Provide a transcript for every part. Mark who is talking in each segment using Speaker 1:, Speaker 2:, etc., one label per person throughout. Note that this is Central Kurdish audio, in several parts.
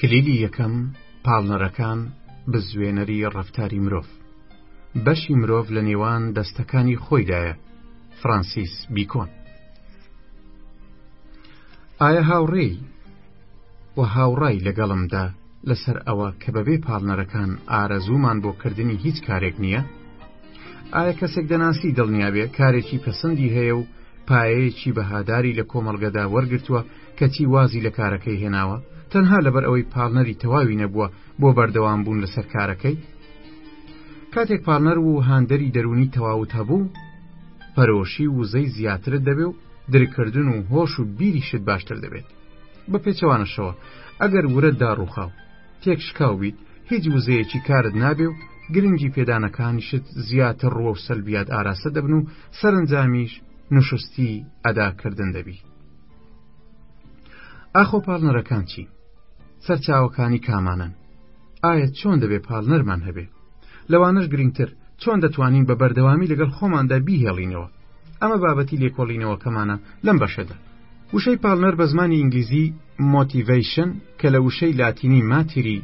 Speaker 1: کلیلی یەکەم پاڵنەرەکان بزوێنەری ڕفتاری مرۆڤ بەشی مرۆڤ لە نێوان دەستەکانی خۆیدایە فرانسیس بیکۆن ئایا هاوڕێی و هاوڕای لەگەڵمدا لەسەر ئەوە کە بەبێ پاڵنەرەکان ئارەزوومان بۆ کردنی هیچ کارێک نییە؟ ئایا کەسێک دەناسی دڵنیابێ کارێکی پەسەندی هەیە و پایەیەکی بەهاداری لە کۆمەڵگەدا وەرگتووە کەچی وازی لە کارەکەی هێناوە تەنها لەبەر ئەوەی پاڵنەری تەواوی نەبووە بۆ بەردەوام بوون لەسەر کارەکەی کاتێک پاڵنەر و هاندەری دەرونی تەواوت هەبوو پەرۆشی وزەی زیاترت دەبێ و درککردن و هۆش و بیریشت باشتر دەبێت بە پێچەوانەشەوە ئەگەر ورە داڕوخا و تێک شکاو بیت هیچ وزەیەکی کارت نابێ و گرنگی پێدانەکانیشت زیاتر ڕوە و سەلبیات ئاراستە دەبن و سەرنجامیش نوشستی ئەداکردن دەبی ئاخۆ پاڵنەرەکان چی سەرچاوەکانی کامانن ئایا چۆن دەبێ پاڵنەرمان هەبێ لەوانش گرنگتر چۆن دەتوانین بە بەردەوامی لەگەڵ خۆماندا بیهێڵینەوە ئەمە بابەتی لێکۆڵینەوەکەمانە لەم بەشەدا وشەی پاڵنەر بە زمانی ئینگلیزی مۆتیڤیشن کە لە وشەی لاتینی ماتری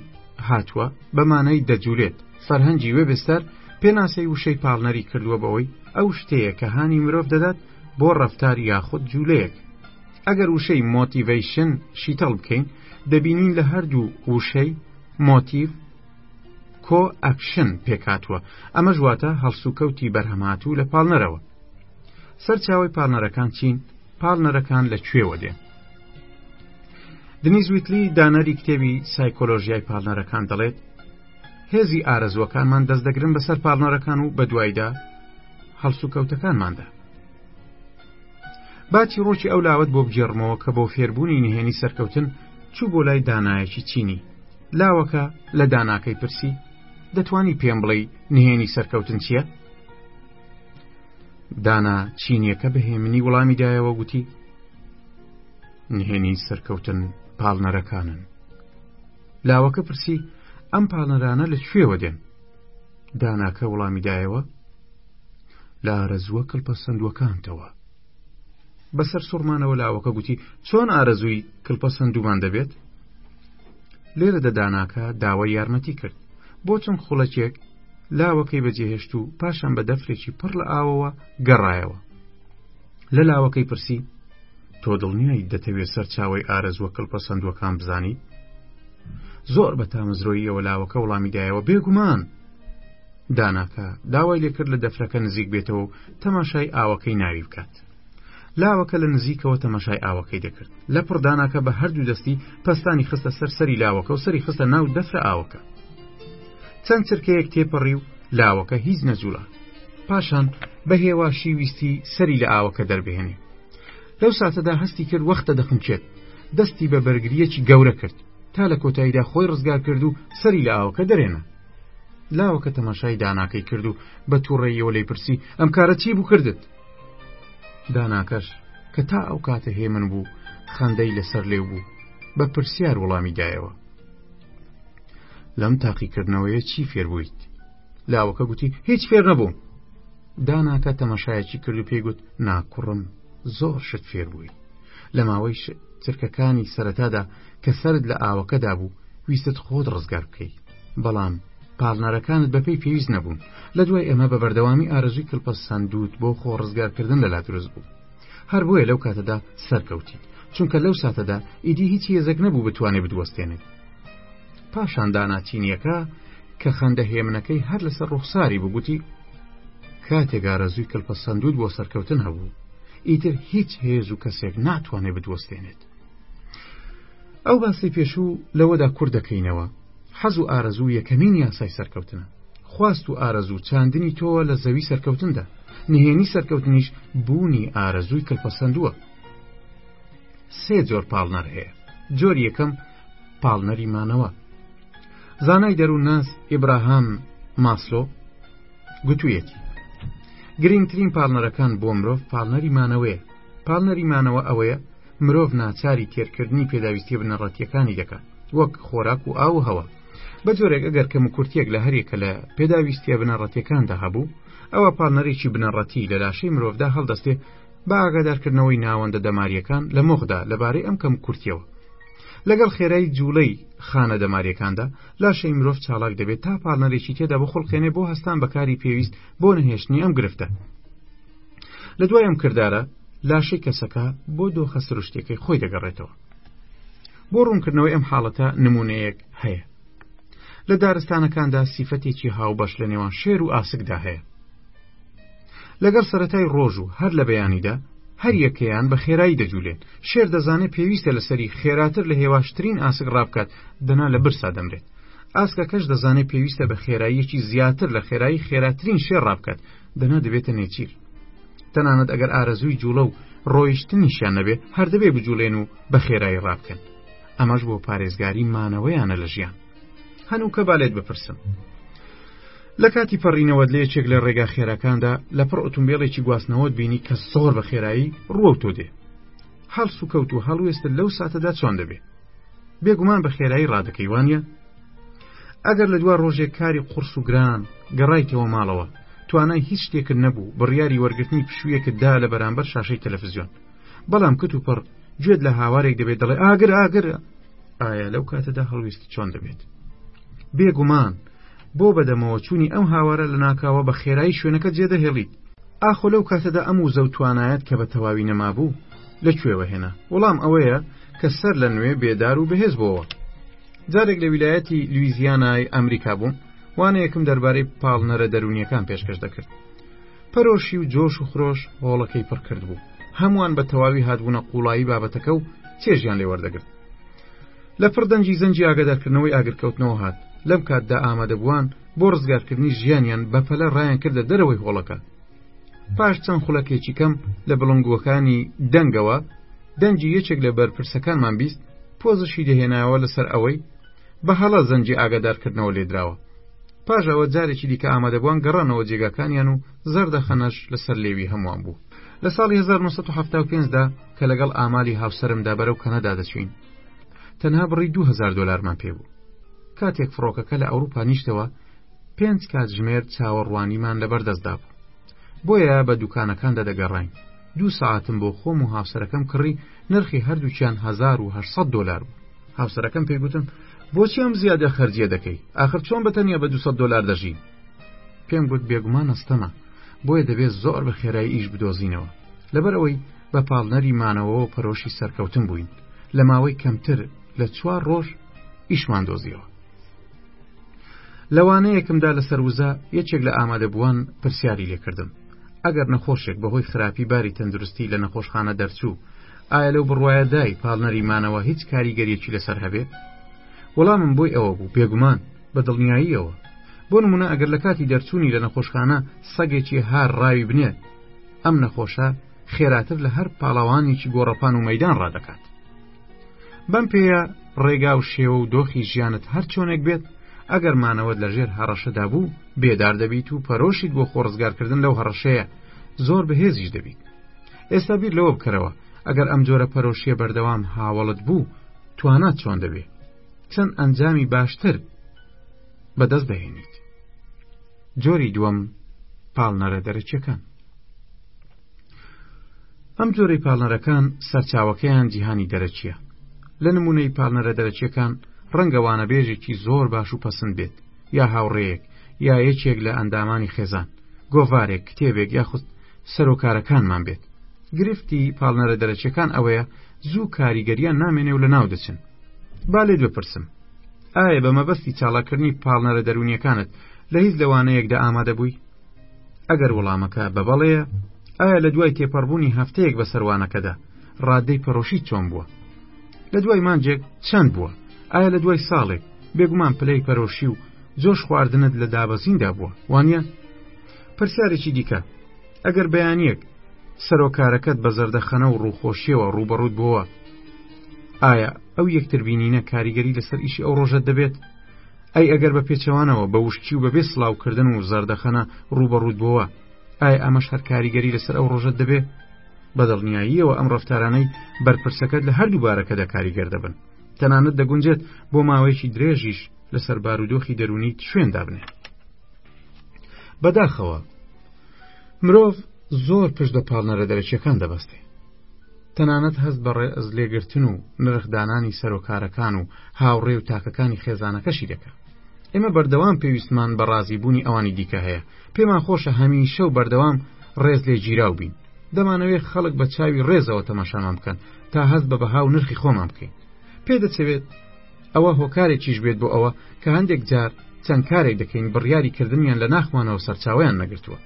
Speaker 1: هاتووە بەمانەی دەجولێت فەرهەنگی وێبستەر پێناسەی وشەی پاڵنەری کردووە بەوەی ئەو شتەیە کە هانی مرۆڤ دەدات بۆ ڕفتار یاخود جوولەیەک ئەگەر وشەی مۆتیڤیشن شیتەڵ بکەین دەبینین لە هەردوو وشەی مۆتیڤ کۆ ئەکشن پێکاتوە ئەمە ژواتە هەڵسوکەوتی بەرهەمهاتوو لە پاڵنەرەوە سەرچاوی پاڵنەرەکان چین پاڵنەرەکان لە کوێوە دێن دنیز ویتلی دانەری کتێبی سایکۆلۆژیای پاڵنەرەکان دەڵێت هێزی ئارەزوەکانمان دەست دەگرن بەسەر پاڵنەرەکان و بە دوایدا هەڵسوکەوتەکانماندا باچی ڕۆکی ئەو لاوت بۆ بگێڕمەوە کە بۆ فێربوونی نهێنی سەرکەوتن چوو بۆ لای دانایەکی چینی لاوەکە لە داناکەی پرسی دەتوانی پێم بڵێی نهێنی سەرکەوتن چییە؟ دانا چینیەکە بەهێمنی وڵامی دایەوە گوتی نهێنی سەرکەوتن پاڵنەرەکانن لاوەکە پرسی ئەم پاڵنەرانە لە کوێوە دێن داناکە وڵامی دایەوە لارە زووە کڵپەسەندوەکانتەوە بە سەرسوڕمانەوە لاوەکە گوتی چۆن ئارەزووی کلپە سندومان دەبێت لێرە دەداناکە داوای یارمەتی کرد بۆ چەند خوڵەکێک لاوەکەی بەجێهێشت و پاشان بە دەفرێکی پڕ لە ئاوەوە گەڕایەوە لە لاوەکەی پرسی تۆ دڵنیایی دەتەوێت سەرچاوی ئارەزوە کلپە سندوەکان بزانی زۆر بە تامەزرۆییەوە لاوەکە وڵامی دایەوە بێگومان داناکە داوای لێکرد لە دەفرەکە نزیک بێتەوە و تەماشای ئاوەکەی ناوی بکات لاوەکە لە نزیکەوە تەماشای ئاوەکەی دەکرد لە پڕداناکە بە هەردوو دەستی پستانی خستە سەر سەری لاوەکە و سەری خستە ناو دەفرە ئاوەکە چەند چرکەیەک تێپەڕی و لاوەکە هیچ نەجووڵە پاشان بە هێواشی ویستی سەری لە ئاوەکە دەربهێنێ لەو ساتەدا هەستی کرد وەختە دەخنچێت دەستی بە بەرگریەکی گەورە کرد تا لە کۆتاییدا خۆی ڕزگار کرد و سەری لە ئاوەکە دەرێنە لاوەکە تەماشای داناکەی کرد و بە تووڕێیەوە لی پرسی ئەم کارە چی بوو کردت داناکەش کە تا ئەو کاتە هێمن بوو خەندەی لەسەر لێو بوو بە پرسیار وەڵامی دایەوە لەم تاقیکردنەوەیە چی فێربوویت لاوەکە گوتی هیچ فێر نەبووم داناکە تەمەشایەکی کرد و پێگوت ناکوڕم زۆر شت فێربووی لە ماوەی چرکەکانی سەرەتادا کە سرد لە ئاوەکەدا بوو ویستت خۆت ڕزگار بکەیت بەڵام پاڵنەرەکانت بەپێی پێویست نەبوون لە دوای ئێمە بە بەردەوامی ئارزوی کلپە سندوت بۆ خۆ ڕزگارکردن لەلا دروست بوو هەر بۆیە لەو کاتەدا سەرکەوتیت چونکە لەو ساتەدا ئیدی هیچ هێزەک نەبوو بتوانێت بدوەستێنێت پاشان داناچینیەکە کە خەندە هێمنەکەی هەر لەسەر ڕوخساری بگوتی کاتێک ئارەزوی کلپە سندوت بۆ سەرکەوتن هەبوو ئیتر هیچ هێز و کەسێک ناتوانێت بدوەستێنێت ئەو باسی پێشوو لەوەدا کورد دەکەینەوە حەز و ئارەزوو یەکەمین یاسای سەرکەوتنە خواست و ئارەزوو چاندنی تۆوە لە زەوی سەرکەوتندا نهێنی سەرکەوتنیش بوونی ئارەزووی کەلپەسەندووە سێ جۆر پاڵنەر هەیە جۆر یەکەم پاڵنەری مانەوە زانای دەروون ناس ئیبراهام ماسلۆ گوتوویەتی گرنگترین پاڵنەرەکان بۆ مرۆڤ پاڵنەری مانەوەیە پاڵنەری مانەوە ئەوەیە مرۆڤ ناچاری تێرکردنی پێداویستی بنەڕەتیەکانی دەکات وەک خۆراک و ئاو هەوە بە جۆرێک ئەگەر کەم و کورتێک لە هەرێکە لە پێداویستە بنەڕەتەکاندا هەبوو ئەوە پاڵنەرێکی بنەڕەتی لە لاشەی مرۆڤدا هەڵدەستێ بە ئاگادارکردنەوەی ناوەندە دەماریەکان لە مۆخدا لەبارەی ئەم کەم کورتیەوە لەگەڵ خێرای جوڵەی خانە دەماریەکاندا لاشەی مرۆڤ چاڵک دەبێت تا پاڵنەرێکی تێدا بخڵقێنێ بۆ هەستان بەکاری پێویست بۆ نەهێشتنی ئەم گرفتە لە دوای ئەم کردارە لاشەی کەسەکە بۆ دۆخە سروشتەکەی خۆی دەگەڕێتەوە بۆ ڕوونکردنەوەی ئەم حاڵەتە نمونەیەک هەیە لە دارستانەکاندا سیفەتێکی هاوبەش لە نێوان شێر و ئاسکدا هەیە لەگەڵ سەتای ڕۆژ و هەر لە بەیانیدا هەر یەکەیان بە خێرایی دەجوولێن شێر دەزانێت پێویستە لەسەری خێراتر لە هێواشترین ئاسک ڕابکات دەنا لە برسا دەمرێت ئاسکەکەش دەزانێت پێویستە بە خێراییەکی زیاتر لە خێرایی خێراترین شێر ڕابکات دەنا دەبێتە نێچیر تەنانەت ئەگەر ئارەزووی جوڵە و ڕۆیشتنیشیان نەبێ هەردەبێ بجوڵێن و بە خێرایی ڕابکەن ئەمەش بۆ پارێزگاری مانەوەیانە لە ژیان هەنووکە بالێت بپرسم لە کاتی پەڕینەوەت لە یەکێک لە ڕێگا خێراکاندا لە پڕ ئۆتومبیلێکی گواستنەوەت بینی کە سۆر بە خێرایی ڕوە تۆ دێ هەڵس و کەوت و هەڵوێستە لەو ساتەدا چۆن دەبێ بێگومان بە خێرایی ڕادەکەی وانە ئەگەر لە دوا ڕۆژێک کاری قورس و گران گەڕایتەوە ماڵەوە توانای هیچ شتێکرد نەبوو بڕیاری وەرگرتنی پشوویەکت دا لە بەرامبەر شاشەی تەلەفزیۆن بەڵام کت و پڕ گوێت لە هاوارێک دەبێت دەڵێ ئاگر ئاگرە ئایا لەو کاتەدا هەڵویست چۆن دەبێت بێگومان بۆ بەدەمەوە چووی ئەم هاوارە لە ناکاوە بە خێرایی شوێنەکە جێدەهێڵیت ئاخۆ لەو کاتەدا ئەم و زەوتوانایەت کە بە تەواوی نەمابوو لە کوێوە هێنا وەڵام ئەوەیە کە سەر لە نوێ بێدار و بەهێز بۆەوە جارێک لە ویلایەتی لویزیانای ئەمریکا بووم وانەیەکم دەربارەی پاڵنەرە دەرونیەکان پێشکەش دەکرد پەرۆشی و جۆش و خرۆش هۆڵەکەی پڕکرد بوو هەمووان بە تەواوی هاتبوونە قوڵایی بابەتەکە و چێژیان لێ وەردەگرت لە پڕدەنجی زەنجی ئاگادارکردنەوەی ئاگرکەوتنەوە هات لەم کاتدا ئامادەبووان بۆ ڕزگارکردنی ژیانیان بەپەلە ڕایان کردە دەرەوەی هۆڵەکە پاش چەند خولەکێکی کەم لە بڵنگووەکانی دەنگەوە دەنجی یەکێک لە بەرپرسەکانمان بیست پۆزشی دەهێنایەوە لەسەر ئەوەی بە هەڵە زەنجی ئاگادارکردنەوە لێدراوە پاژەوە جارێکی دیکە ئامادەبووان گەڕانەوە جێگاکانیان و زەردەخەنەش لەسەر لێوی هەمووان بوو لە ساڵی 1970دا کە لەگەڵ ئامالی هاوسرمدا بەرەو کەنەدا دەچوین تەنها بڕی 2000 دلارمان پێ بوو کاتێک فڕۆکەکە لە ئەوروپا نیشتەوە پێنج کاتژمێر چاوەڕوانیمان لەبەردەستدا بوو بۆیە بە دوکانەکاندا دەگەڕین دوو ساعتم بۆ خۆم و هاوسەرەکەم کڕی نرخی هەردووچیان 1970 دلار بوو هاوسەرەکەم پێگوتم بۆچی ئەم زیادە خەرجیە دەکەی ئاخر چۆن بەتەنیا بە 200 دلار دەژی پێم گوت بێگومان ئەستەمە بۆیە دەبێت زۆر بە خێرایی ئیش بدۆزینەوە لەبەر ئەوەی بە پاڵنەری مانەوەەوە پەرۆشی سەرکەوتن بووین لە ماوەی کەمتر لە چوار ڕۆژ ئیشمان دۆزیەوە لە وانەیەکمدا لەسەر وزە یەکێک لە ئامادەبووان پرسیاری لێکردم ئەگەر نەخۆشێک بەهۆی خراپی باری تەندروستی لە نەخۆشخانە دەرچوو ئایا لەو بڕواایە دای پاڵنەریمانەوە هیچ کاریگەریەکی لەسەر هەبێت وەڵامم بۆی ئەوە بوو بێگومان بە دڵنیاییەوە بۆ نمونە ئەگەر لە کاتی دەرچوونی لە نەخۆشخانە سەگێکی هار ڕاوی بنێت ئەم نەخۆشە خێراتر لە هەر پاڵاوانێکی گۆڕەپان و مەدان ڕدەکات بەم پێیە ڕێگا و شێوە و دۆخی ژیانت هەر چۆنێک بێت ئەگەر مانەوەت لە ژێر هەڕەشەدا بوو بێدار دەبیت و پەرۆشیت بۆ خۆ ڕزگارکردن لەو هەڕەشەیە زۆر بەهێزیش دەبیت ئێستا بیر لەوە بکەرەوە ئەگەر ئەم جۆرە پەرۆشیە بەردەوام هاوڵت بوو توانا چۆن دەبێ چەند ئەنجامی باشتر بەدەست دەهێنیت جۆری دووەم پاڵنەرە دەرەکیەکان ئەم جۆرەی پاڵنەرەکان سەرچاوەکەیان جیهانی دەرەچیە لە نمونەی پاڵنەرە دەرەچیەکان ڕەنگەوانە بێژێکی زۆر باش و پەسند بێت یا هاوڕێیەک یا یەکێک لە ئەندامانی خێزان گۆڤارێک کتێبێک یاخود سەرۆکارەکانمان بێت گرفتی پاڵنەرە دەرەچەکان ئەوەیە زوو کاریگەریان نامێنێ و لە ناو دەچن با لێت بپرسم ئایا بە مەبەستی چاڵاکردنی پاڵنەرە دەرونیەکانت لە هیچ لەوانەیەکدا ئامادە بووی ئەگەر وڵامەکە بە بەڵەیە ئایا لە دوای تێپەڕبوونی هەفتەیەک بە سەروانەکەدا ڕادەی پەرۆشی چۆن بووە لە دوای مانجێک چەند بووە ئایا لە دوای ساڵێک بێگومان پلەی پەرۆشی و جۆش خواردنت لە دابەزیندا بووە وانە پرسیارێکی دیکە ئەگەر بەیانیەک سەرۆکارەکەت بە زەردەخەنە و ڕووخۆشیەوە ڕوبەڕوت بووە ئایا ئەو یەکتربینینە کاریگەری لەسەر ئیشی ئەو ڕۆژە دەبێت ئەی ئەگەر بە پێچەوانەوە بە وشکی و بەبێ سلااوکردن و زەردەخەنە ڕوبەڕووت بووە ئایا ئەمەش هەر کاریگەری لەسەر ئەو ڕۆژەت دەبێ بەدڵنیاییەوە ئەم ڕفتارانەی بەرپرسەکەت لە هەردوو بارەکەدا کاریگەر دەبن تەنانەت دەگونجێت بۆ ماوەیەکی درێژیش لەسەر بارودۆخی دەرونی شوێن دابنێ بەداخەوە مرۆڤ زۆر پشت بە پاڵنەرە دەرەکیەکان دەبەستێ تەنانەت هەست بە ڕێزلێگرتن و نرخ دانانی سەروکارەکان و هاوڕێ و تاکەکانی خێزانەکەشی دەکا. ئێمە بەردەوام پێویستمان بە ڕازی بوونی ئەوانی دیکە هەیە، پێمان خۆشە هەمیشە و بەردەوام ڕێز لێ گیراو بین. دەمانەوێ خەڵک بە چاوی ڕێزەوە تەماشامان بکەن تا هەست بە بەها و نرخی خۆمان بکەین. پێ دەچەوێت ئەوە هۆکارێکیش بێت بۆ ئەوە کە هەندێک جار چەند کارێک دەکەین بڕیاری کردنیان لە ناخمانەوە سەرچاویان نەگرتووە.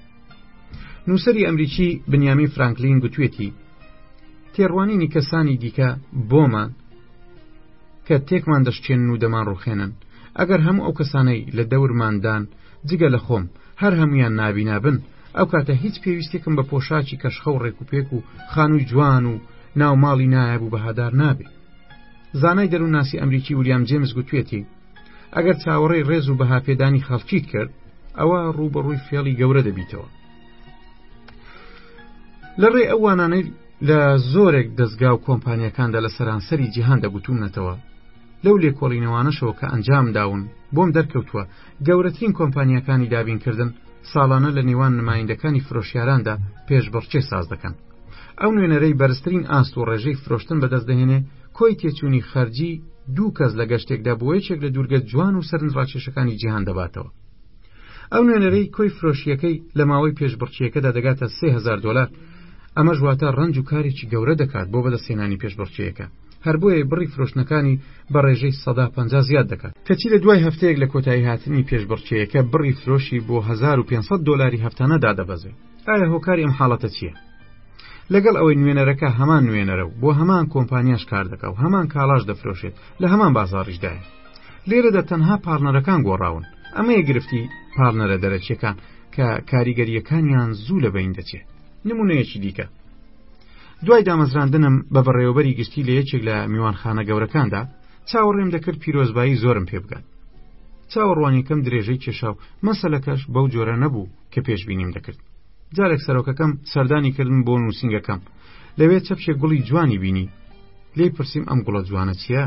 Speaker 1: نووسری ئەمریکی بنیامی فرانکلین گوتوێتی تێڕوانینی کەسانی دیکە بۆمان کە تێکمان دەشتێن و دەمان ڕوخێنن ئەگەر هەموو ئەو کەسانەی لە دەورماندان جگە لە خۆم هەر هەمویان نابینابن ئەو کاتە هیچ پێویستێکم بە پۆشاچی کەشخە و ڕێکوپێک و خانووی جوان و ناوماڵی نایاب و بەهادار نابێت زانای دەروونناسی ئەمریکی وریام جێمس گوتوێتی ئەگەر چاوەڕێی ڕێز و بەهاپێدانی خەڵکیت کرد ئەوە ڕووبەڕووی فێڵی گەورە دەبیتەوە لە ڕێ ئەوانانەی لە زۆرێک دەستگا و کۆمپانیەکاندا لە سەرانسەری جیهان دەگوتونەتەوە لەو لێکۆڵینەوانەشەوە کە ئەنجام داون بۆم دەرکەوتووە گەورەترین کۆمپانیەکانی دابینکردن ساڵانە لە نێوان نمایندەکانی فرۆشیاراندا پێشبڕچێ ساز دەکەن ئەو نوێنەرەی بەرزترین ئاست و ڕێژەی فرۆشتن بەدەست دەهێنێ کۆی تێچووی خەرجی دوو کەس لە گەشتێکدا بۆ یەکێک لە دوورگە جوان و سەرنج ڕاکێشەکانی جیهان دەباتەوە ئەو نوێنەرەی کۆی فرۆشیەکەی لە ماوەی پێشبڕچیەکەدا دەگاتە 3000 دلار ئەمە ژواتە ڕنج و کارێکی گەورە دەکات بۆ بەدەستێنانی پێشبڕچیەکە هەر بۆیە بڕی فرۆشتنەکانی بە ڕێژەی سەدا پ زیاد دەکات کەچی لە دوای هەفتەیەک لە کۆتایی هاتنی پێشبڕچەیەەکە بڕی فرۆشی بۆ 1500 دلاری هەفتانە دادەبەزێت ئایا هۆکاری ئەم حاڵەتە چییە؟ لەگەڵ ئەوەی نوێنەرەکە هەمان نوێنەرە و بۆ هەمان کۆمپانیاش کار دەکا و هەمان کاڵاش دەفرۆشێت لە هەمان بازاڕیشدایە لێرەدا تەنها پاڵنەرەکان گۆڕاون ئەمەیە گرفتی پاڵنەرە دەرەچیەکان کە کاریگەریەکانیان زوو لە بین دەچێت نمونەیەکی دیکە دوای دامەزراندنم بە بەڕێوەبەری گشتی لە یەکێک لە میوانخانە گەورەکاندا چاوەڕێم دەکرد پیرۆزبایی زۆرم پێ بگات چاوەڕوانیکەم درێژەی کێشا و مەسەلەکەش بەو جۆرە نەبوو کە پێشبینیم دەکرد جارێک سەرۆکەکەم سەردانی کردن بۆ نووسنگەکەم لەوێ چەپشێک گوڵی جوانی بینی لی پرسیم ئەم گوڵە جوانە چییە؟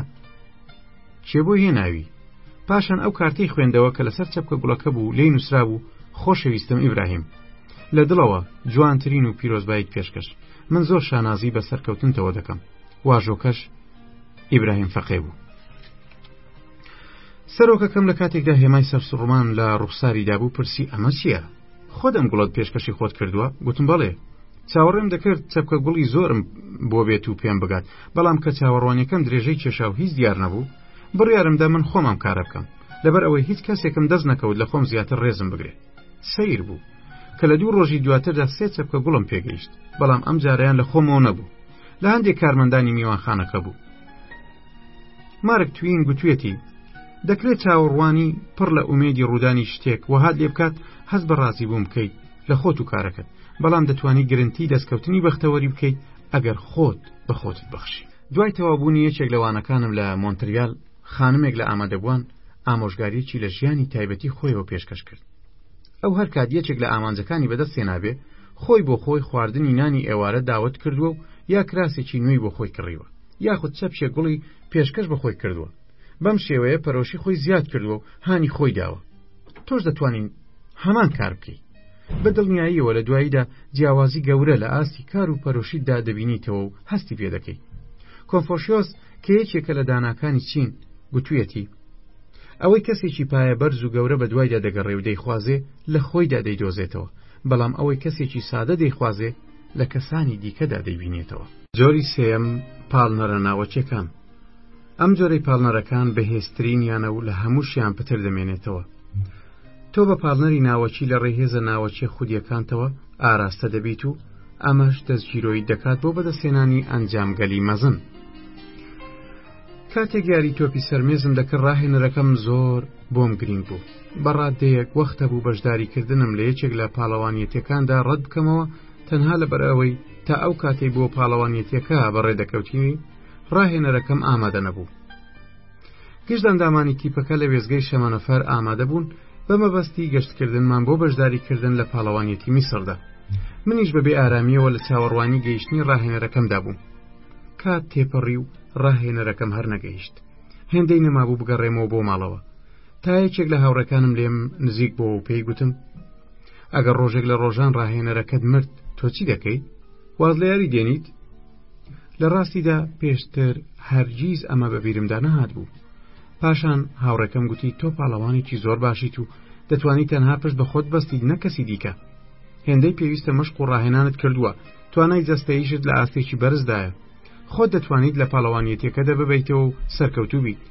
Speaker 1: چێ بۆ هێناوی پاشان ئەو کارتەی خوێندەوە کە لەسەر چەپکە گوڵەکە بوو لی نووسرا بوو خۆشەویستم ئیبراهیم لە دڵەوە جوانترین و پیرۆزبایت پێشکەش من زۆر شانازی بە سەرکەوتنتەوە دەکەم واژۆکەش ئیبراهیم فەقێ بوو سەرۆکەکەم لە کاتێکدا هێمای سەرسوڕمان لە ڕوخساریدا بوو پرسی ئەمە چییە؟ خۆ دەم گوڵت پێشکەشی خۆت کردووە گوتم بەڵێ چاوەڕێم دەکرد چەپکە گوڵی زۆرم بۆ بێت و پێم بگات بەڵام کە چاوەڕوانیەکەم درێژەی کێشا و هیچ دیار نەبوو بڕیارمدا من خۆمم کارە بکەم لەبەر ئەوەی هیچ کەسێکم دەست نەکەوت لە خۆم زیاتر ڕێزم بگرێت سیر بوو کە لە دوو ڕۆژی دواتردا سێ چەپکە گوڵم پێگەیشت بەڵام ئەم جاریان لە خۆمەوە نەبوو لە هەندێک کارمەندانی میوانخانەکە بوو مارک توین گوتوێتی دەکرێت چاوەڕوانی پڕ لە ئومێدی ڕوودانی شتێک وهات لێ بکات هەز بە ڕازی بووم بکەیت لە خۆت و کارەکەت بەڵام دەتوانی گرنتی دەستکەوتنی بەختەوەری بکەیت ئەگەر خۆت بە خۆتت بەخشی دوای تەوابوونی یەکێک لە وانەکانم لە مۆنتریال خانمێک لە ئامادەبووان ئامۆژگاریەکی لە ژیانی تایبەتی خۆیەوە پێشکەش کرد ئەو هەر کات یەکێک لە ئامانجەکانی بەدەست هێنابێ خۆی بۆ خۆی خواردنی نانی ئێوارە داوت کردووە و یا کراسێکی نوێی بۆ خۆی کڕیوە یاخود چەپکێ گوڵی پێشکەش بە خۆی کردووە بەم شێوەیە پەرۆشی خۆی زیاد کردووە و هانی خۆی داوە تۆش دەتوانین هەمان کار بکەیت بە دڵنیاییەوە لە دواییدا جیاوازی گەورە لە ئاستی کار و پەرۆشیدا دەبینیتەوە و هەستی پێ دەکەی کۆنفۆشیۆس کە یەکێکە لە داناکانی چین گوتویەتی ئەوەی کەسێکی پایە بەرز و گەورە بە دوایدا دەگەڕێ و دەیخوازێ لە خۆیدا دەیدۆزێتەوە بەڵام ئەوەی کەسێکی سادە دەیخوازێ لە کەسانی دیکەدا دەیبینێتەوە. جۆری سێیەم، پاڵنەرە ناوەکیەکان، ئەم جۆرەی پاڵنەرەکان بەهێزترینیانە و لە هەمووشیان پتر دەمێنێتەوە. تۆ بە پاڵنەری ناوەکی لە ڕێی هێزە ناوەکیە خودیەکانتەوە ئاراستە دەبیت و ئەمەش دەستگیرۆیت دەکات بۆ بەدەستهێنانی ئەنجامگەلی مەزن. کاتێک یاری تۆپی سەرمێزم دەکرد ڕاهێنەرەکەم زۆر بۆم گرنگ بوو بە ڕادەیەک وەختە بوو بەشداریکردنم لە یەکێک لە پاڵەوانیەتەکاندا ڕەت بکەمەوە تەنها لە بەرەوەی تا ئەو کاتەی بۆ پاڵەوانیەتەکە بەڕێدەکەوتینی ڕاهێنەرەکەم ئامادە نەبوو گشتداندامانی تیپەکە لە وێزگەی شەمەنەفەر ئامادە بوون بە مەبەستی گەشتکردنمان بۆ بەشداریکردن لە پاڵەوانیەتی میسردا منیش بەبێ ئارامیەوە لە چاوەڕوانی گەیشتنی ڕاهێنەرەکەمدا بووم کات تێپەڕی و ڕاهێنەرەکەم هەر نەگەیشت هێندەی نەمابوو بگەڕێمەوە بۆ ماڵەوە تا یەکێک لە هاوڕەکانم لێم نزیک بۆ و پێی گوتم ئەگەر ڕۆژێک لە ڕۆژان ڕاهێنەرەکەت مرد تۆ چی دەکەی واز لە یاری دێنیت لە ڕاستیدا پێشتر هەرگیز ئەمە بە بیرمدا نەهات بوو پاشان هاوڕێکەم گوتی تۆ پاڵەوانێکی زۆر باشیت و دەتوانی تەنها پشت بە خۆت بەستیت نەکەسی دیکە هێندەی پێویستە مەشق و ڕاهێنانت کردووە توانای جەستەیشت لە ئاستێکی بەرزدایە خۆت دەتوانیت لە پاڵەوانیەتەکە دەببیتەوە و سەرکەوتوو بیت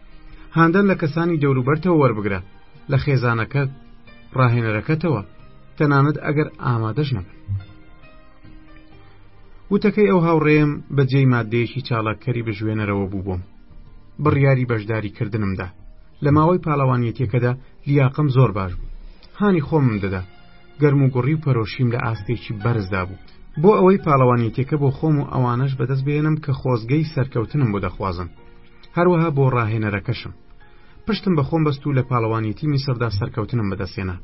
Speaker 1: هاندان لە کەسانی دەوروبەرتەوە وەربگرە لە خێزانەکەت ڕاهێنەرەکەتەوە تەنانەت ئەگەر ئامادەش نەبن وتەکەی ئەو هاوڕێم بە جێی مادەیەکی چاڵکەری بژوێنەرەوە بوو بووم بڕیاری بەشداری کردنمدا لە ماوەی پاڵەوانیەتەکەدا لیاقم زۆر باش بوو هانی خۆمم دەدا گەرموگوڕی و پەرۆشیم لە ئاستێکی بەرزدا بوو بۆ ئەوەی پاڵەوانێتیەکە بۆ خۆم و ئەوانەش بەدەست بێنم کە خۆزگەی سەرکەوتنم بۆ دەخوازم هەروەها بۆ ڕاهێنەرەکەشم پشتم بە خۆم بەست و لە پاڵەوانێتی میسردا سەرکەوتنم بەدەستێنا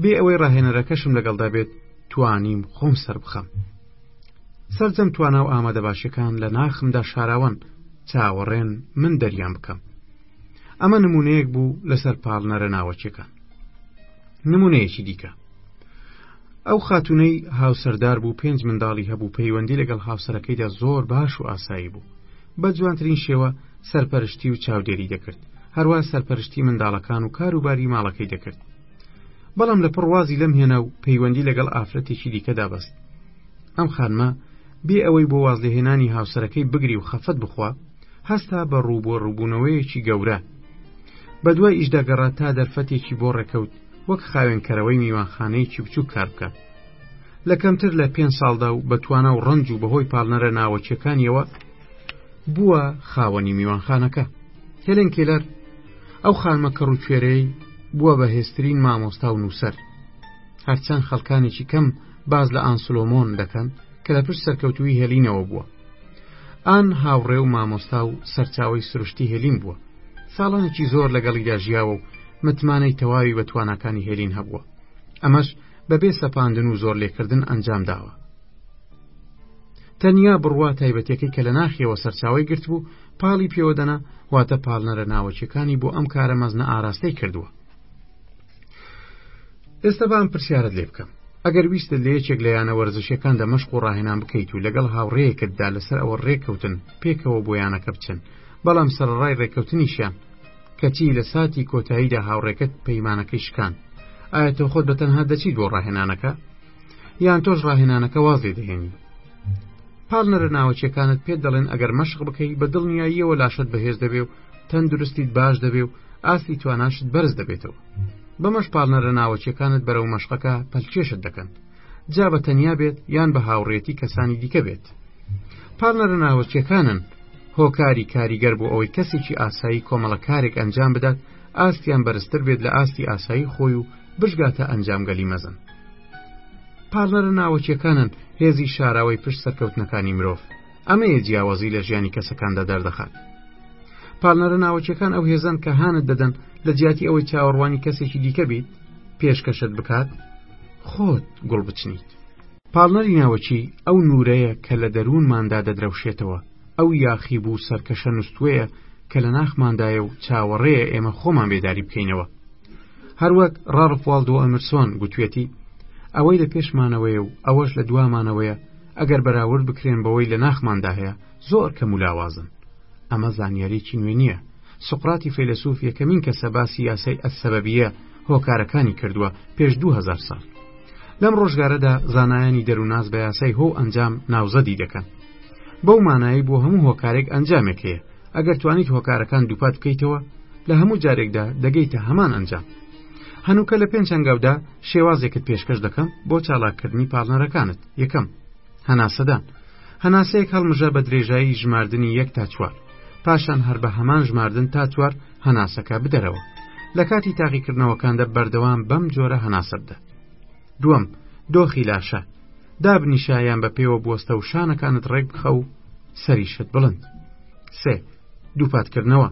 Speaker 1: بێ ئەوەی ڕاهێنەرەکەشم لەگەڵدا بێت توانیم خۆم سەر بخەم سەرجەم توانا و ئامادە باشەکان لە ناخمدا شاراوەن چاوەڕێن من دەریان بکەم ئەمە نمونەیەک بوو لەسەر پاڵنەرە ناوەچەکان نمونەیەکی دیکە ئەو خاتونەی هاوسەردار بوو پێنج منداڵی هەبوو پەیوەندی لەگەڵ هاوسەرەکەیدا زۆر باش و ئاسایی بوو بە جوانترین شێوە سەرپەرشتی و چاودێری دەکرد هەروە سەرپەرشتی منداڵەکان و کاروباری ماڵەکەی دەکرد بەڵام لە پڕوازی لەم هێنا و پەیوەندی لەگەڵ ئافرەتێکی دیکەدا بەست ئەم خانمە بێ ئەوەی بۆ وازلێهێنانی هاوسەرەکەی بگری و خەفەت بخوا هەستا بە ڕووبۆ ڕووبوونەوەیەکی گەورە بەدوای ئیش دەگەڕا تا دەرفەتێکی بۆ ڕێکەوت وەک خاوێنکەرەوەی میوانخانەیەکی بچوو کار بکە لە کەمتر لە پێنج ساڵدا و بە توانا و ڕنج و بەهۆی پاڵنەرە ناوەچەکانیەوە بووە خاوەنی میوانخانەکە هێلێن کێلەر ئەو خانمە کەڕ و کوێرەی بووە بە هێسترین مامۆستا و نووسەر هەرچەند خەڵکانێکی کەم باز لە ئانسلۆمۆن دەکەن کە لە پشت سەرکەوتوی هێلینەوە بووە ئان هاوڕێ و مامۆستا و سەرچاوی سروشتی هێلین بووە ساڵانێکی زۆر لەگەڵیدا ژیاوە و متمانەی تەواوی بە تواناکانی هێلین هەبووە ئەمەش بەبێ سەپاندن و زۆر لێکردن ئەنجام داوە تەنیا بڕوا تایبەتەکەی کە لە ناخیەوە سەرچاوی گرت بوو پاڵی پێوەدەنا واتە پاڵنەرە ناوەکیەکانی بۆ ئەم کارە مەزنە ئاراستەی کردووە ئێستا با ئەم پرسیارەت لێ بکەم ئەگەر ویستت لە یەکێک لە یانە وەرزشەکاندا مەشق و ڕاهێنان بکەیت و لەگەڵ هاوڕێیەکتدا لەسەر ئەوە ڕێککەوتن پێکەوە بۆ یانەکە بچن بەڵام سەرڕای ڕێککەوتنیشیان کەچی لە ساتی کۆتاییدا هاوڕێکت پەیمانەکەی شکان ئایا تۆ خۆت بە تەنها دەچیت بۆ ڕاهێنانەکە یان تۆش ڕاهێنانەکە واز لێ دەهێنی پاڵنەرە ناوەچەکانت پێت دەڵێن ئەگەر مەشق بکەی بە دڵنیاییەوە لاشت بەهێز دەبێ و تەندروستیت باش دەبێ و ئاستی تواناشت بەرز دەبێتەوە بەمەش پاڵنەرە ناوەچەکانت بەرەو مەشقەکە پەلکێشت دەکەن جا بە تەنیا بێت یان بە هاوڕێتی کەسانی دیکە بێت پاڵنەرە ناوەچەکانن هۆکاری کاریگەر بۆ ئەوەی کەسێکی ئاسایی کۆمەڵە کارێک ئەنجام بدات ئاستیان بەرزتر بێت لە ئاستی ئاسایی خۆی و بشگاتە ئەنجامگەلی مەزن پاڵنەرە ناوەچەکانن هێزی شاراوەی پشت سەرکەوتنەکانی مرۆڤ ئەمەیە جیاوازی لە ژیانی کەسەکاندا دەردەخات پارنەرە ناوەکیەکان ئەو هێزان کە هانت دەدەن لە جیاتی ئەوەی چاوەڕوانی کەسێکی دیکە بیت پێشکەشت بکات خۆت گوڵ بچنیت پاڵنەری ناوەچی ئەو نورەیە کە لە دەروونماندا دەدرەوشێتەوە ئەو یاخیب و سەرکەشە نوستوەیە کە لە ناخماندایە و چاوەڕێیە ئێمە خۆمان بێداری بکەینەوە هەروەک ڕاڕفواڵدۆ ئەمرسۆن گوتوێتی ئەوەی لە پێشمانەوەیە و ئەوەش لە دوامانەوەیە ئەگەر بەراورد بکرێن بەوەی لە ناخماندا هەیە زۆر کەم و لاوازن ئەمە زانیارێکی نوێ نییە سوقراتی فەیلسوف یەکەمین کەسە باسی یاسای ئەسەبەبیە هۆکارەکانی کردووە پێش 2000 سال لەم ڕۆژگارەدا زانایانی دەروناس بە یاسای هۆ ئەنجام ناوزەدی دەکەن بەو مانایی بۆ هەموو هۆکارێک ئەنجامێک هەیە ئەگەر توانیت هۆکارەکان دووپات بکەیتەوە لە هەموو جارێکدا دەگەیتە هەمان ئەنجام هەنووکە لە پێنج هەنگاودا شێوازێکت پێشکەش دەکەم بۆ چالاککردنی پاڵنەرەکانت یەکەم هەناسەدان هەناسەیەک هەڵمژە بە درێژایی ژماردنی یەک تا چوار پاشان هەر بە هەمان ژماردن تا چوار هەناسەکە بدەرەوە لە کاتی تاقیکردنەوەکاندا بەردەوام بەم جۆرە هەناسە بدە دووەم دۆخی لاشە دابنیشایان بە پێوە بوەستە و شانەکانت ڕێک بخە و سەریشت بڵند سێ دووپاتکردنەوە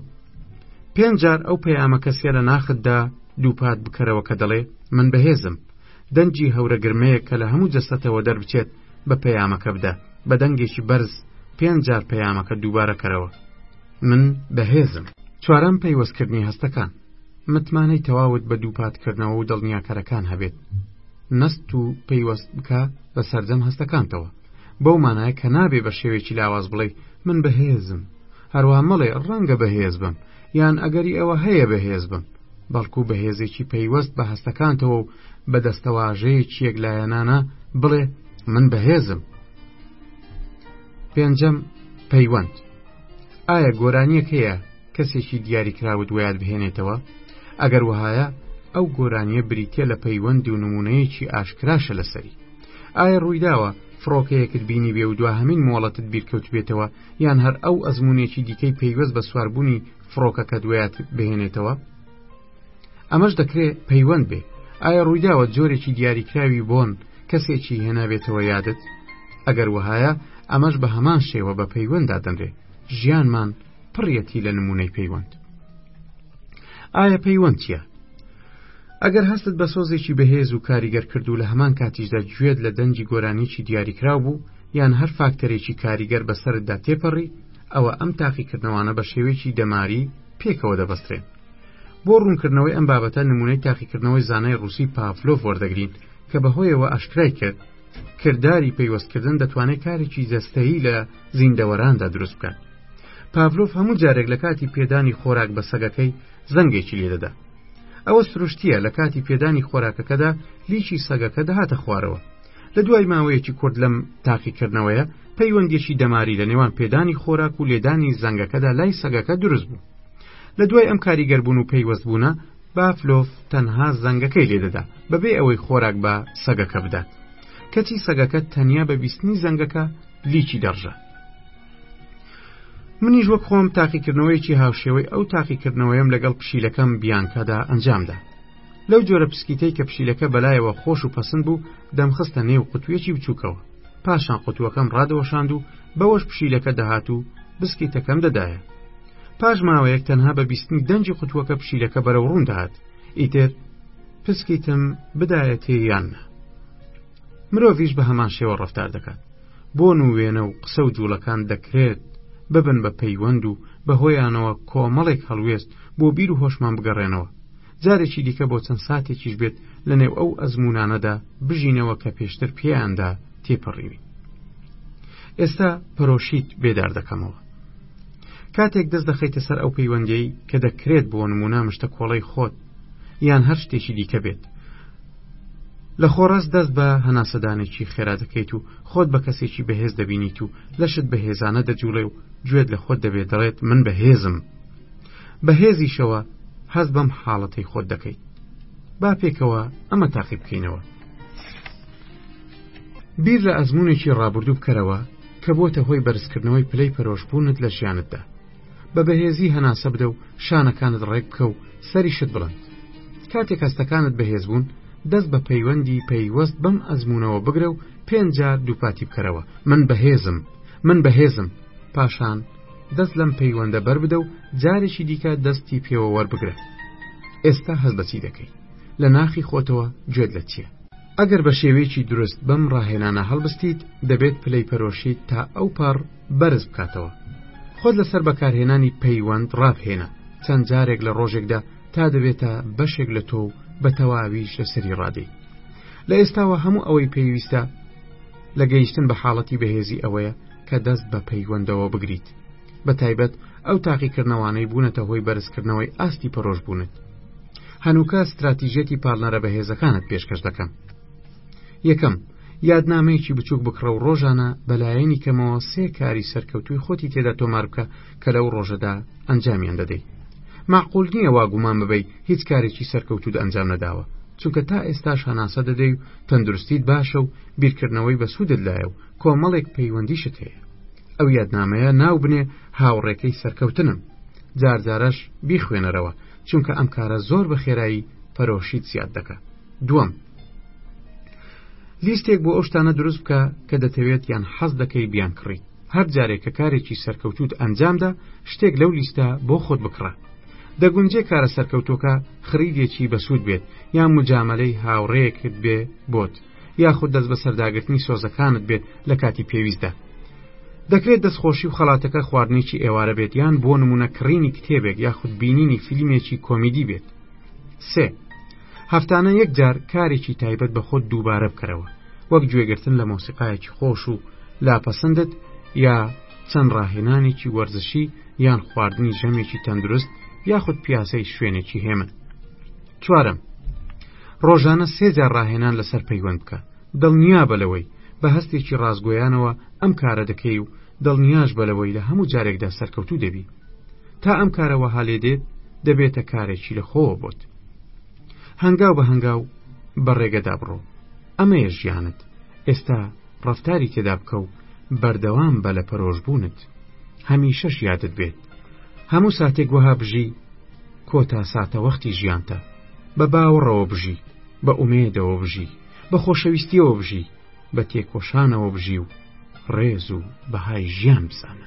Speaker 1: پێنجار ئەو پەیامە کەسیە لە ناخدا دووپات بکەرەوە کە دەڵێ من بەهێزم دەنگی هەورەگرمەیەک کە لە هەموو جەستەتەوە دەربچێت بە پەیامەکە بدە، بە دەنگێکی بەرز پێنج جار پەیامەکە دووبارە کەرەوە، من بەهێزم. چوارەم، پەیوەستکردنی هەستەکان، متمانەی تەواوت بە دووپاتکردنەوە و دڵنیاکەرەکان هەبێت، نەست و پەیوەست بکە بە سەرجەم هەستەکانتەوە، بەو مانایە کە نابێ بە شێوەیەکی لاواز بڵێی من بەهێزم، هەروەها مەڵێ ڕەنگە بەهێز بم یان ئەگەری ئەوە هەیە بەهێز بم، بەڵکو بە هێزێکی پەیوەست بە هەستەکانتەوە و بە دەستەواژەیەکی یەکلایەنانە بڵێ من بەهێزم پێنجەم پەیوەند ئایا گۆرانیەک هەیە کەسێکی دیاری کراوت ویاد بهێنێتەوە ئەگەر وهایە ئەو گۆرانیە بریتە لە پەیوەند و نمونەیەکی ئاشکراشە لەسەری ئایا ڕوویداوە فڕۆکەیەکت بینی بێ و دواهمین مۆڵەتت بیرکەوت بێتەوە یان هەر ئەو ئەزمونێکی دیکەی پەیوەست بە سواربوونی فڕۆکەکە دوایەت بهێنێتەوە ئەمەش دەکرێ پەیوەند بێ ئایا ڕوویداوە جۆرێکی دیاریکراوی بۆن کەسێکی هێنابێتەوە یادت ئەگەر وهایە ئەمەش بە هەمان شێوە بە پەیوەندا دەنرێ ژیانمان پڕەتی لە نمونەی پەیوەند ئایا پەیوەند چییە ئەگەر هەستت بە سۆزێکی بەهێز و کاریگەر کردو لە هەمان کاتیشدا گوێت لە دەنگی گۆرانیی دیاریکراو بوو یان هەر فاکتەرێکی کاریگەر بەسەردا تێپەڕی ئەوە ئەم تاقیکردنەوانە بە شێوەیەکی دەماری پێکەوە دەبەسترێن بۆ ڕوونکردنەوەی ئەم بابەتە نمونەی تاقیکردنەوەی زانای ڕوسی پافلۆ وەردەگرین کە بەهۆیەوە ئاشکرای کرد کردداری پەیوەستکردن دەتوانێت کارێکی جەستەیی لە زیندەوەراندا دروست بکات پاڤلۆف هەموو جارێک لە کاتی پێدانی خۆراک بە سەگەکەی زەنگێکی لێدەدا ئەوە سروشتیە لە کاتی پێدانی خۆراکەکەدا لیچی سەگەکە دەهاتە خوارەوە لە دوای ماوەیەکی کورت لەم تاقیکردنەوەیە پەیوەندیەکی دەماری لە نێوان پێدانی خۆراک و لێدانی زەنگەکەدا لای سەگەکە دروست بوو لە دوای ئەم کاریگەربوون و پەیوەست بوونە بافلۆف تەنها زەنگەکەی لێدەدا بەبێ ئەوەی خۆراک بە سەگەکە بدات کەچی سەگەکە تەنیا بە بیستنی زەنگەکە لیکی دەڕژە منیش وەک خۆم تاقیکردنەوەیەکی هاوشێوەی ئەو تاقیکردنەوەیم لەگەڵ پشیلەکەم بیانکەدا ئەنجامدا لەو جۆرە پسکیتەی کە پشیلەکە بەلایەوە خۆش و پەسند بوو دەمخستە نێو قوتوویەکی بچووکەوە پاشان قوتووەکەم ڕادەوەشاند و بەوەش پشیلەکە دەهات و بسکیتەکەم دەدایە پاش ماوەیەک تەنها بە بیستنی دەنجی قوتووەکە پشیلەکە بەرەو ڕوون دەهات ئیتر پسکیتم بدایە تێیان نە مرۆڤش بە هەمان شێوە ڕفتار دەکات بۆن و وێنە و قسە و جوڵەکان دەکرێت ببن بە پەیوەند و بەهۆیانەوە کۆمەڵێک هەڵوێست بۆ بیر و هۆشمان بگەڕێنەوە جارێکی دیکە بۆ چەند ساتێکیش بێت لە نێو ئەو ئەزمونانەدا بژینەوە کە پێشتر پێیاندا تێپەڕیوی ئێستا پەرۆشیت بێدار دەکەمەوە کاتێک دەست دەخیتە سەر ئەو پەیوەندەی کە دەکرێت بۆ نمونە مشتە کۆڵەی خۆت یان هەر شتێکی دیکە بێت لە خۆڕاست دەست بە هەناسەدانێکی خێرا دەکەیت و خۆت بە کەسێکی بەهێز دەبینیت و لەشت بە هێزانە دەجوڵێ و گوێت لە خۆت دەبێت دەڵێت من بەهێزم بە هێزیشەوە هەست بەم حاڵەتەی خۆت دەکەیت با پێکەوە ئەمە تاقی بکەینەوە بیر لە ئەزمونێکی ڕابردوو بکەرەوە کە بۆتە هۆی بەرزکردنەوەی پلەی پەرۆشبوونت لە ژیانتدا بە بەهێزی هەناسە بدە و شانەکانت ڕێک بکە و سەریشت بڵند کاتێک هەستەکانت بەهێز بوون دەست بە پەیوەندی پەیوەست بەم ئەزمونونەوە بگرە و پێنجار دووپاتی بکەرەوە من بەهێزم من بەهێزم پاشان دەست لەم پەیوەندە بەربدە و جارێکی دیکە دەستی پێوە وەربگرە ئێستا هەز بەچی دەکەی لە ناخی خۆتەوە گوێت لە چییە ئەگەر بە شێوەیەکی دروست بەم ڕاهێنانە هەڵبستیت دەبێت پلەی پەرۆشیت تا ئەو پەڕ بەرز بکاتەوە خۆت لەسەر بەکارهێنانی پەیوەند ڕاپهێنە چەند جارێک لە ڕۆژێکدا تا دەبێتە بەشێک لە تۆ و بە تەواویش لەسەری ڕادەی لە ئێستاوە هەموو ئەوەی پێویستە لە گەیشتن بە حاڵەتی بەهێزی ئەوەیە کە دەست بە پەیوەندەوە بگریت بە تایبەت ئەو تاقیکردنەوانەی بوونەتە هۆی بەرزکردنەوەی ئاستی پەرۆش بوونت هەنووکە ستراتیژەتی پارلەرە بەهێزەکانت پێشکەش دەکەم یەکەم یادنامەیەکی بچووک بکڕە و ڕۆژانە بەلایەنی کەمەوە سێ کاری سەرکەوتوی خۆتی تێدا تۆمار بکە کە لەو ڕۆژەدا ئەنجامیان دەدەیت معقول نییە واگومان ببەی هیچ کارێکی سەرکەوتود ئەنجام نەداوە چونکە تا ئێستاش هەناسە دەدەی و تەندروستیت باشە و بیرکردنەوەی بەسوودت لایە و کۆمەڵێک پەیوەندیشت هەیە ئەو یادنامەیە ناو بنێ هاوڕێکەی سەرکەوتنم جارجارەش بیخوێنەرەوە چونکە ئەم کارە زۆر بە خێرایی پەرۆشیت زیاد دەکە دووەم لیستێک بۆ ئەو شتانە دروست بکە کە دەتەوێت یان حەز دەکەی بیان کڕیت هەر جارێک کە کارێکی سەرکەوتوت ئەنجامدا شتێک لەو لیستە بۆ خۆت بکڕە دەگونجێ کارە سەرکەوتووەکە خڕیدێکی بەسوود بێت یا مجاملەی هاوڕێیەکت بێ بۆت یاخود دەست بە سەرداگرتنی سۆزەکانت بێت لە کاتی پێویستدا دەکرێت دەستخۆشی و خەڵاتەکە خواردنێکی ئێوارە بێت یان بۆ نمونە کڕینی کتێبێک یاخود بینینی فیلمێکی کۆمیدی بێت سێ هەفتانە یەک جار کارێکی تایبەت بە خۆت دووبارە بکەرەوە وەک گوێگرتن لە مۆسیقایەکی خۆش و لاپەسەندت یا چەند ڕاهێنانێکی وەرزشی یان خواردنی ژەمێکی تەندروست یاخود پیاسەی شوێنێکی هێمن چوارم ڕۆژانە سێجار ڕاهێنان لەسەر پەیوەند بکە دڵنیا بە لەوەی بە هەستێکی ڕازگۆیانەوە ئەم کارە دەکەی و دڵنیاش بە لەوەی لە هەموو جارێکدا سەرکەوتوو دەبی تا ئەم کارەوە هالێ دێت دەبێتە کارێکی لە خۆوە بۆت هەنگاو بە هەنگاو بە ڕێگەدا بڕۆ ئەمەیە ژیانت ئێستا ڕفتاری تێدا بکە و بەردەوام بە لە پەرۆژبوونت هەمیشەش یادت بێت هەموو ساتێک وەها بژی کۆتا ساتە وەختی ژیانتە بە باوەڕەوە بژی بە ئومێدەوە بژی بە خۆشەویستیەوە بژی بە تێکۆشانەوە بژی و ڕێز و بەهای ژیان بزانە.